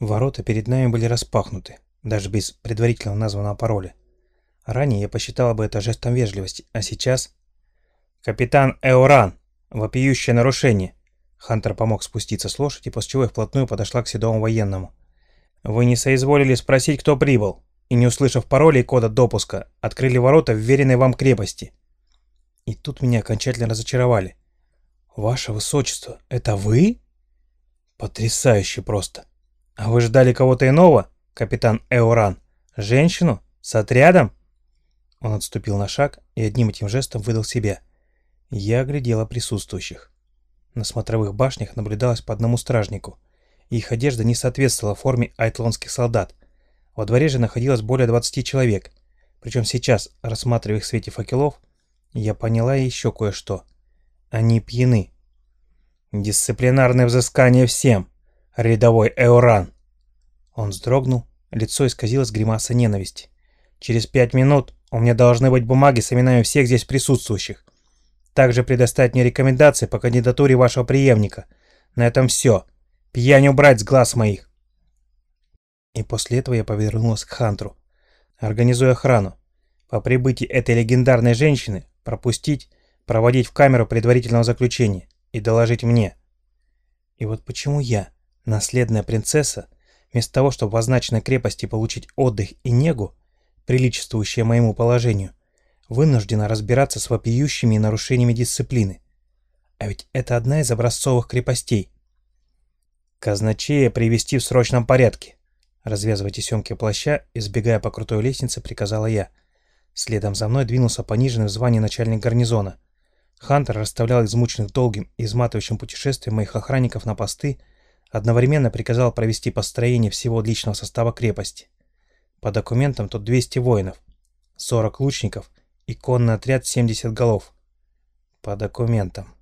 Ворота перед нами были распахнуты, даже без предварительно названного пароля. Ранее я посчитала бы это жестом вежливости, а сейчас... «Капитан Эоран! Вопиющее нарушение!» Хантер помог спуститься с лошади, после чего я вплотную подошла к седому военному. «Вы не соизволили спросить, кто прибыл, и, не услышав пароля и кода допуска, открыли ворота в веренной вам крепости». И тут меня окончательно разочаровали. «Ваше Высочество, это вы?» «Потрясающе просто! А вы ждали кого-то иного, капитан Эоран? Женщину? С отрядом?» Он отступил на шаг и одним этим жестом выдал себя. Я оглядела присутствующих. На смотровых башнях наблюдалось по одному стражнику. Их одежда не соответствовала форме айтлонских солдат. Во дворе же находилось более 20 человек. Причем сейчас, рассматривая их в свете факелов, я поняла еще кое-что. Они пьяны. «Дисциплинарное взыскание всем, рядовой Эуран!» Он вздрогнул, лицо исказилось гримаса ненависти. «Через пять минут у меня должны быть бумаги с именами всех здесь присутствующих. Также предоставить мне рекомендации по кандидатуре вашего преемника. На этом все. Пьянь убрать с глаз моих. И после этого я повернулась к Хантру. Организуя охрану. По прибытии этой легендарной женщины пропустить, проводить в камеру предварительного заключения и доложить мне. И вот почему я, наследная принцесса, вместо того, чтобы в означенной крепости получить отдых и негу, приличествующее моему положению, вынуждена разбираться с вопиющими нарушениями дисциплины. А ведь это одна из образцовых крепостей. Казначея привести в срочном порядке. Развязывая тесемки плаща и сбегая по крутой лестнице, приказала я. Следом за мной двинулся пониженный в звании начальник гарнизона. Хантер расставлял измученных долгим и изматывающим путешествием моих охранников на посты, одновременно приказал провести построение всего личного состава крепости. По документам тут 200 воинов, 40 лучников и конный отряд 70 голов. По документам.